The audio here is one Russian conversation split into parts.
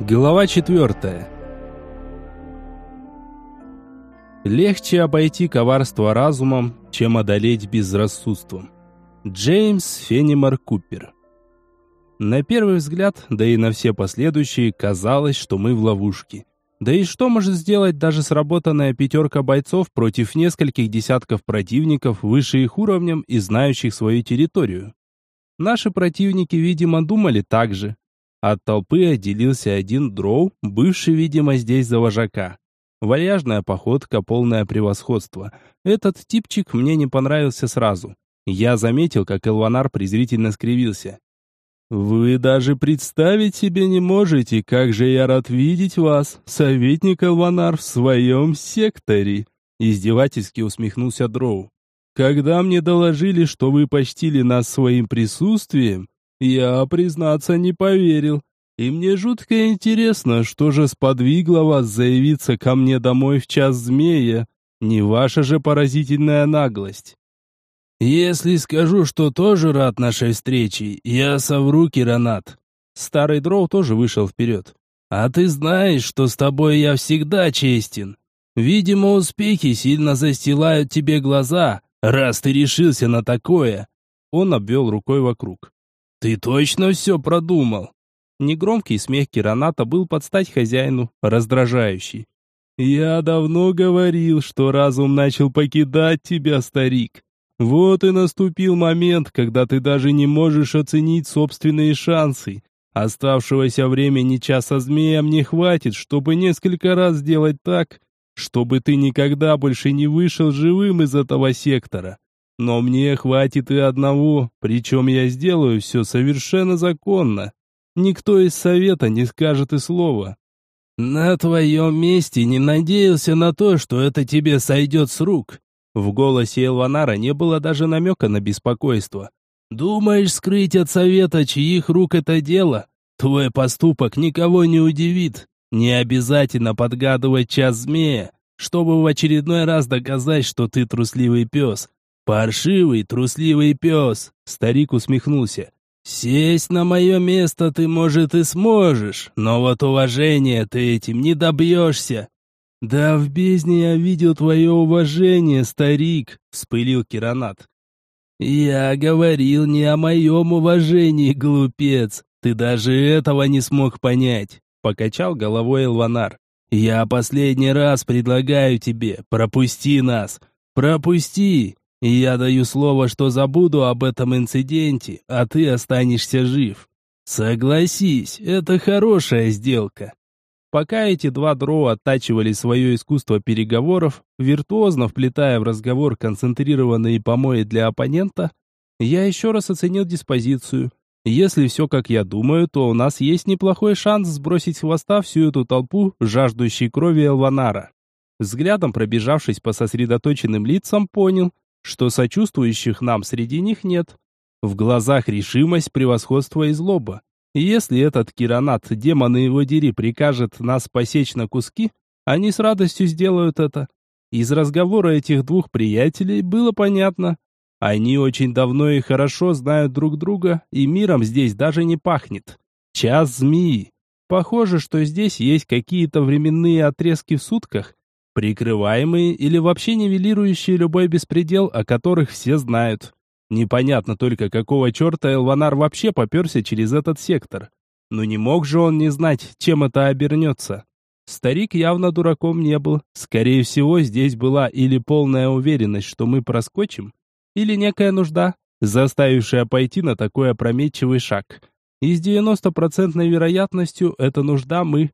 Глава четвертая. Легче обойти коварство разумом, чем одолеть безрассудством. Джеймс Фенимор Купер. На первый взгляд, да и на все последующие, казалось, что мы в ловушке. Да и что может сделать даже сработанная пятерка бойцов против нескольких десятков противников выше их уровнем и знающих свою территорию? Наши противники, видимо, думали так же, от толпы отделился один дроу, бывший, видимо, здесь за вожака. Вальяжная походка, полное превосходство. Этот типчик мне не понравился сразу. Я заметил, как Элванар презрительно скривился. «Вы даже представить себе не можете, как же я рад видеть вас, советник Элванар, в своем секторе!» Издевательски усмехнулся Дроу. «Когда мне доложили, что вы почтили нас своим присутствием, я, признаться, не поверил. И мне жутко интересно, что же сподвигло вас заявиться ко мне домой в час змея. Не ваша же поразительная наглость. Если скажу, что тоже рад нашей встрече, я совру, Киранат. Старый дроу тоже вышел вперед. А ты знаешь, что с тобой я всегда честен. Видимо, успехи сильно застилают тебе глаза, раз ты решился на такое. Он обвел рукой вокруг. «Ты точно все продумал?» Негромкий смех Кираната был под стать хозяину, раздражающий. «Я давно говорил, что разум начал покидать тебя, старик. Вот и наступил момент, когда ты даже не можешь оценить собственные шансы. Оставшегося времени часа змея мне хватит, чтобы несколько раз сделать так, чтобы ты никогда больше не вышел живым из этого сектора. Но мне хватит и одного, причем я сделаю все совершенно законно. Никто из совета не скажет и слова. На твоем месте не надеялся на то, что это тебе сойдет с рук. В голосе Элванара не было даже намека на беспокойство. Думаешь скрыть от совета, чьих рук это дело? Твой поступок никого не удивит. Не обязательно подгадывать час змея, чтобы в очередной раз доказать, что ты трусливый пес, «Паршивый, трусливый пес!» Старик усмехнулся. «Сесть на мое место ты, может, и сможешь, но вот уважения ты этим не добьешься». «Да в бездне я видел твое уважение, старик», — вспылил Киранат. «Я говорил не о моем уважении, глупец. Ты даже этого не смог понять», — покачал головой Элванар. «Я последний раз предлагаю тебе, пропусти нас. Пропусти, я даю слово, что забуду об этом инциденте, а ты останешься жив. Согласись, это хорошая сделка. Пока эти два дроу оттачивали свое искусство переговоров, виртуозно вплетая в разговор концентрированные помои для оппонента, я еще раз оценил диспозицию. Если все как я думаю, то у нас есть неплохой шанс сбросить с хвоста всю эту толпу, жаждущей крови Элванара. Взглядом пробежавшись по сосредоточенным лицам, понял, что сочувствующих нам среди них нет. В глазах решимость, превосходство и злоба. И если этот Киранат, демон и его дери, прикажет нас посечь на куски, они с радостью сделают это. Из разговора этих двух приятелей было понятно. Они очень давно и хорошо знают друг друга, и миром здесь даже не пахнет. Час змеи. Похоже, что здесь есть какие-то временные отрезки в сутках, прикрываемые или вообще нивелирующие любой беспредел, о которых все знают. Непонятно только, какого черта Элванар вообще поперся через этот сектор. Но не мог же он не знать, чем это обернется. Старик явно дураком не был. Скорее всего, здесь была или полная уверенность, что мы проскочим, или некая нужда, заставившая пойти на такой опрометчивый шаг. И с 90% вероятностью эта нужда мы.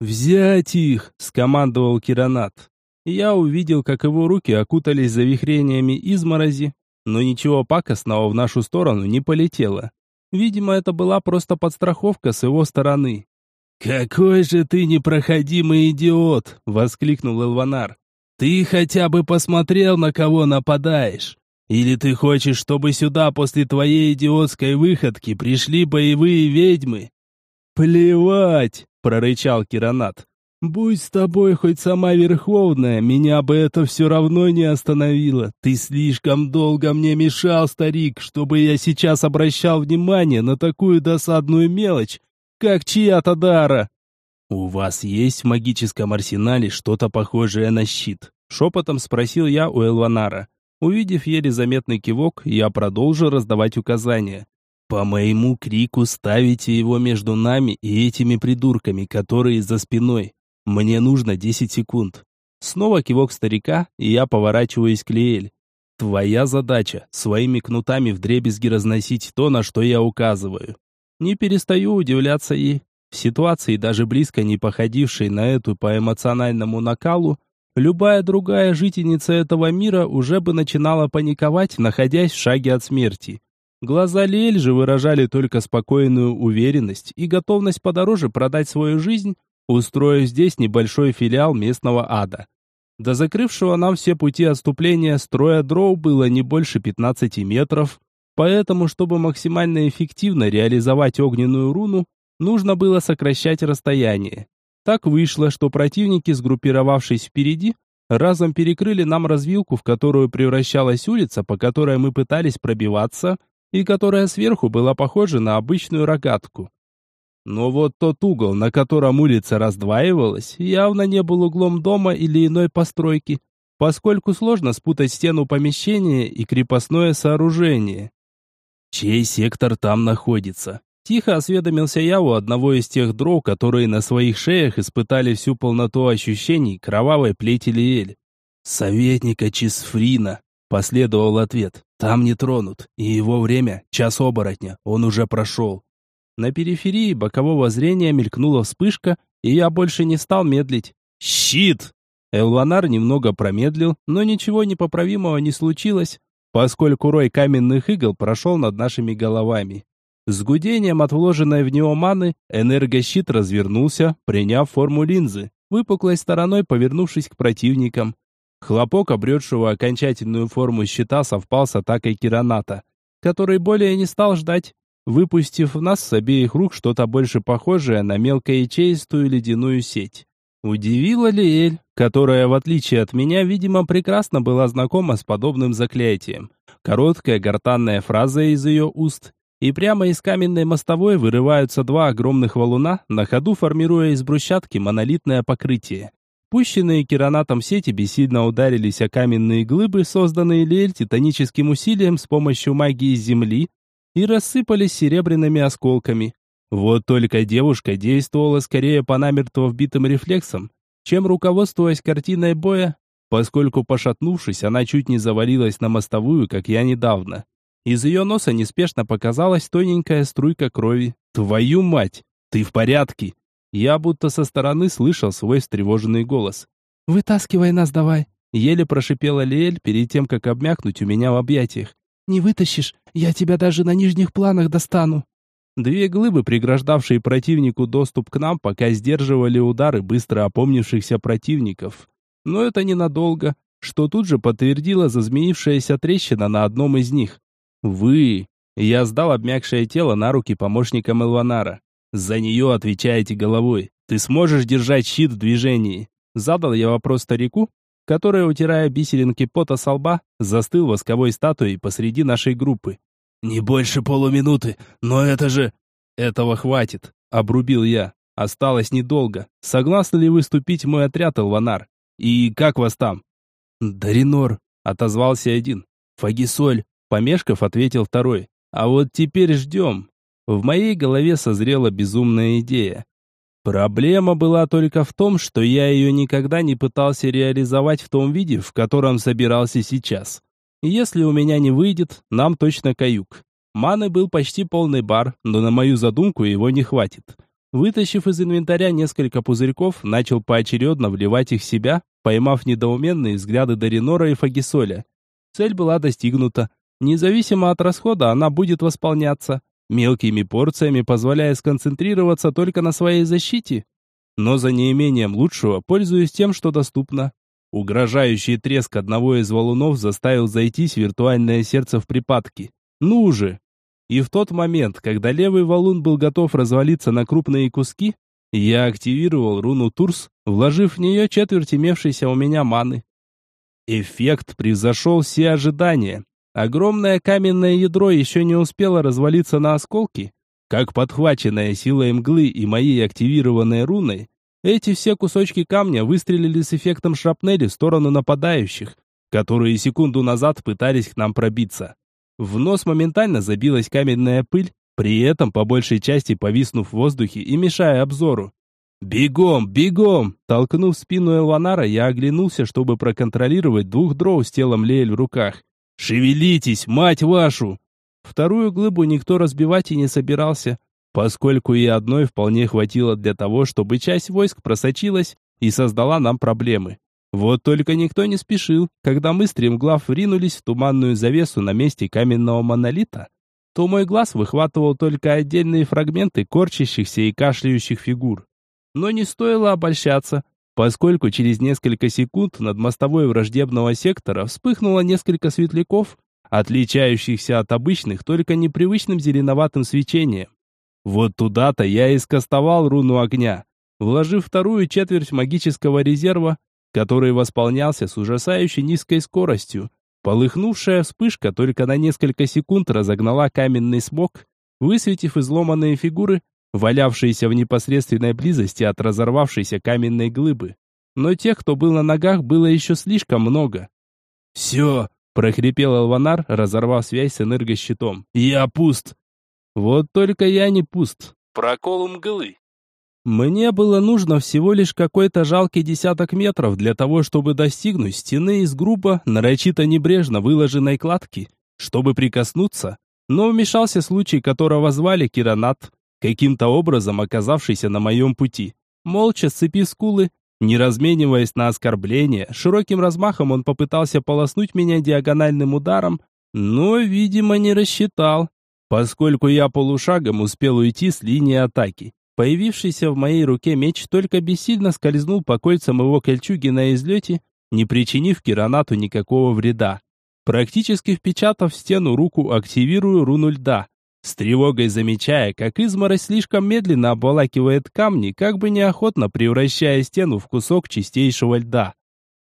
«Взять их!» — скомандовал Киранат. Я увидел, как его руки окутались завихрениями изморози, но ничего пакостного в нашу сторону не полетело. Видимо, это была просто подстраховка с его стороны. «Какой же ты непроходимый идиот!» — воскликнул Элванар. «Ты хотя бы посмотрел, на кого нападаешь? Или ты хочешь, чтобы сюда после твоей идиотской выходки пришли боевые ведьмы?» «Плевать!» прорычал Киранат. «Будь с тобой хоть сама Верховная, меня бы это все равно не остановило. Ты слишком долго мне мешал, старик, чтобы я сейчас обращал внимание на такую досадную мелочь, как чья-то дара». «У вас есть в магическом арсенале что-то похожее на щит?» Шепотом спросил я у Элванара. Увидев еле заметный кивок, я продолжил раздавать указания. «По моему крику ставите его между нами и этими придурками, которые за спиной. Мне нужно 10 секунд». Снова кивок старика, и я поворачиваюсь к Лиэль. «Твоя задача — своими кнутами вдребезги разносить то, на что я указываю». Не перестаю удивляться ей. В ситуации, даже близко не походившей на эту по эмоциональному накалу, любая другая жительница этого мира уже бы начинала паниковать, находясь в шаге от смерти. Глаза Лель же выражали только спокойную уверенность и готовность подороже продать свою жизнь, устроив здесь небольшой филиал местного ада. До закрывшего нам все пути отступления строя дроу было не больше 15 метров, поэтому, чтобы максимально эффективно реализовать огненную руну, нужно было сокращать расстояние. Так вышло, что противники, сгруппировавшись впереди, разом перекрыли нам развилку, в которую превращалась улица, по которой мы пытались пробиваться, и которая сверху была похожа на обычную рогатку. Но вот тот угол, на котором улица раздваивалась, явно не был углом дома или иной постройки, поскольку сложно спутать стену помещения и крепостное сооружение. Чей сектор там находится? Тихо осведомился я у одного из тех дров, которые на своих шеях испытали всю полноту ощущений кровавой плети Лиэль. «Советника Чисфрина», — последовал ответ. «Там не тронут, и его время — час оборотня, он уже прошел». На периферии бокового зрения мелькнула вспышка, и я больше не стал медлить. «Щит!» Элванар немного промедлил, но ничего непоправимого не случилось, поскольку рой каменных игл прошел над нашими головами. С гудением от вложенной в него маны энергощит развернулся, приняв форму линзы, выпуклой стороной повернувшись к противникам. Хлопок, обретшего окончательную форму щита, совпал с атакой Кираната, который более не стал ждать, выпустив в нас с обеих рук что-то больше похожее на мелкоячеистую ледяную сеть. Удивила ли Эль, которая, в отличие от меня, видимо, прекрасно была знакома с подобным заклятием. Короткая гортанная фраза из ее уст, и прямо из каменной мостовой вырываются два огромных валуна, на ходу формируя из брусчатки монолитное покрытие. Пущенные керонатом сети бессильно ударились о каменные глыбы, созданные Лель титаническим усилием с помощью магии Земли, и рассыпались серебряными осколками. Вот только девушка действовала скорее по намертво вбитым рефлексам, чем руководствуясь картиной боя, поскольку, пошатнувшись, она чуть не завалилась на мостовую, как я недавно. Из ее носа неспешно показалась тоненькая струйка крови. «Твою мать! Ты в порядке?» Я будто со стороны слышал свой встревоженный голос. «Вытаскивай нас давай!» Еле прошипела Лиэль перед тем, как обмякнуть у меня в объятиях. «Не вытащишь, я тебя даже на нижних планах достану!» Две глыбы, преграждавшие противнику доступ к нам, пока сдерживали удары быстро опомнившихся противников. Но это ненадолго, что тут же подтвердила зазмеившаяся трещина на одном из них. «Вы...» Я сдал обмякшее тело на руки помощникам Элванара. «За нее отвечаете головой. Ты сможешь держать щит в движении?» Задал я вопрос старику, который, утирая бисеринки пота со лба, застыл восковой статуей посреди нашей группы. «Не больше полуминуты, но это же...» «Этого хватит», — обрубил я. «Осталось недолго. Согласны ли вы вступить в мой отряд, Элванар? И как вас там?» «Даринор», — отозвался один. «Фагисоль, Помешков ответил второй. А вот теперь ждем. В моей голове созрела безумная идея. Проблема была только в том, что я ее никогда не пытался реализовать в том виде, в котором собирался сейчас. Если у меня не выйдет, нам точно каюк. Маны был почти полный бар, но на мою задумку его не хватит. Вытащив из инвентаря несколько пузырьков, начал поочередно вливать их в себя, поймав недоуменные взгляды Даринора и Фагисоля. Цель была достигнута. Независимо от расхода, она будет восполняться, мелкими порциями позволяя сконцентрироваться только на своей защите. Но за неимением лучшего пользуюсь тем, что доступно. Угрожающий треск одного из валунов заставил зайтись виртуальное сердце в припадке. Ну же! И в тот момент, когда левый валун был готов развалиться на крупные куски, я активировал руну Турс, вложив в нее четверть имевшейся у меня маны. Эффект превзошел все ожидания. Огромное каменное ядро еще не успело развалиться на осколки, как подхваченная силой мглы и моей активированной руной, Эти все кусочки камня выстрелили с эффектом шрапнели в сторону нападающих, которые секунду назад пытались к нам пробиться. В нос моментально забилась каменная пыль, при этом по большей части повиснув в воздухе и мешая обзору. «Бегом, бегом!» Толкнув спину Элванара, я оглянулся, чтобы проконтролировать двух дроу с телом Леэль в руках. «Шевелитесь, мать вашу!» Вторую глыбу никто разбивать и не собирался, поскольку и одной вполне хватило для того, чтобы часть войск просочилась и создала нам проблемы. Вот только никто не спешил. Когда мы стремглав вринулись в туманную завесу на месте каменного монолита, то мой глаз выхватывал только отдельные фрагменты корчащихся и кашляющих фигур. Но не стоило обольщаться, поскольку через несколько секунд над мостовой враждебного сектора вспыхнуло несколько светляков, отличающихся от обычных только непривычным зеленоватым свечением. Вот туда-то я и скостовал руну огня, вложив вторую четверть магического резерва который восполнялся с ужасающей низкой скоростью. Полыхнувшая вспышка только на несколько секунд разогнала каменный смог, высветив изломанные фигуры, валявшиеся в непосредственной близости от разорвавшейся каменной глыбы. Но тех, кто был на ногах, было еще слишком много. «Все!» – прохрипел Алванар, разорвав связь с энергощитом. «Я пуст!» «Вот только я не пуст!» Прокол мглы. Мне было нужно всего лишь какой-то жалкий десяток метров для того, чтобы достигнуть стены из грубо, нарочито небрежно выложенной кладки, чтобы прикоснуться, но вмешался случай, которого звали Киранат, каким-то образом оказавшийся на моем пути. Молча сцепив скулы, не размениваясь на оскорбления, широким размахом он попытался полоснуть меня диагональным ударом, но, видимо, не рассчитал, поскольку я полушагом успел уйти с линии атаки. Появившийся в моей руке меч только бессильно скользнул по кольцам его кольчуги на излете, не причинив Киранату никакого вреда. Практически впечатав стену руку, активирую руну льда, с тревогой замечая, как изморозь слишком медленно обволакивает камни, как бы неохотно превращая стену в кусок чистейшего льда.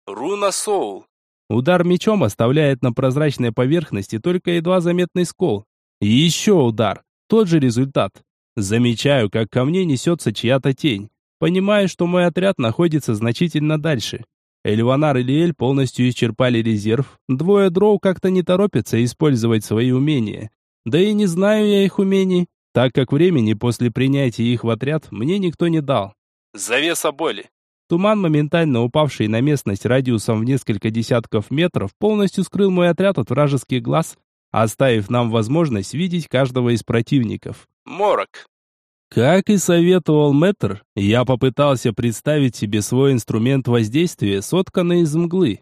Руна Соул. Удар мечом оставляет на прозрачной поверхности только едва заметный скол. И еще удар. Тот же результат. Замечаю, как ко мне несется чья-то тень. Понимаю, что мой отряд находится значительно дальше. Эльванар и Лиэль полностью исчерпали резерв. Двое дроу как-то не торопятся использовать свои умения. Да и не знаю я их умений, так как времени после принятия их в отряд мне никто не дал. Завеса боли. Туман, моментально упавший на местность радиусом в несколько десятков метров, полностью скрыл мой отряд от вражеских глаз, оставив нам возможность видеть каждого из противников. Морок. Как и советовал Мэтр, я попытался представить себе свой инструмент воздействия, сотканный из мглы.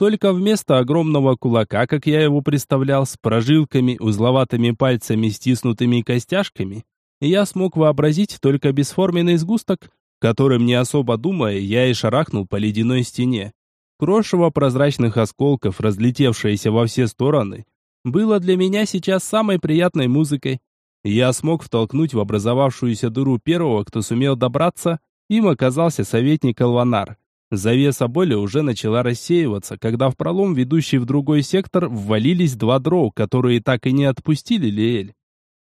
Только вместо огромного кулака, как я его представлял, с прожилками, узловатыми пальцами, стиснутыми костяшками, я смог вообразить только бесформенный сгусток, которым, не особо думая, я и шарахнул по ледяной стене. Крошево прозрачных осколков, разлетевшееся во все стороны, было для меня сейчас самой приятной музыкой, я смог втолкнуть в образовавшуюся дыру первого, кто сумел добраться, им оказался советник Алванар. Завеса боли уже начала рассеиваться, когда в пролом, ведущий в другой сектор, ввалились два дроу, которые так и не отпустили Лиэль.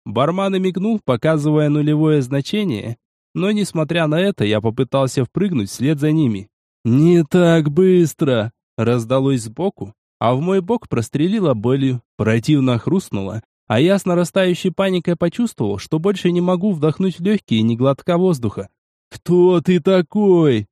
Барман и мигнул, показывая нулевое значение, но, несмотря на это, я попытался впрыгнуть вслед за ними. «Не так быстро!» раздалось сбоку, а в мой бок прострелило болью, противно хрустнуло, а я с нарастающей паникой почувствовал, что больше не могу вдохнуть легкие ни глотка воздуха. «Кто ты такой?»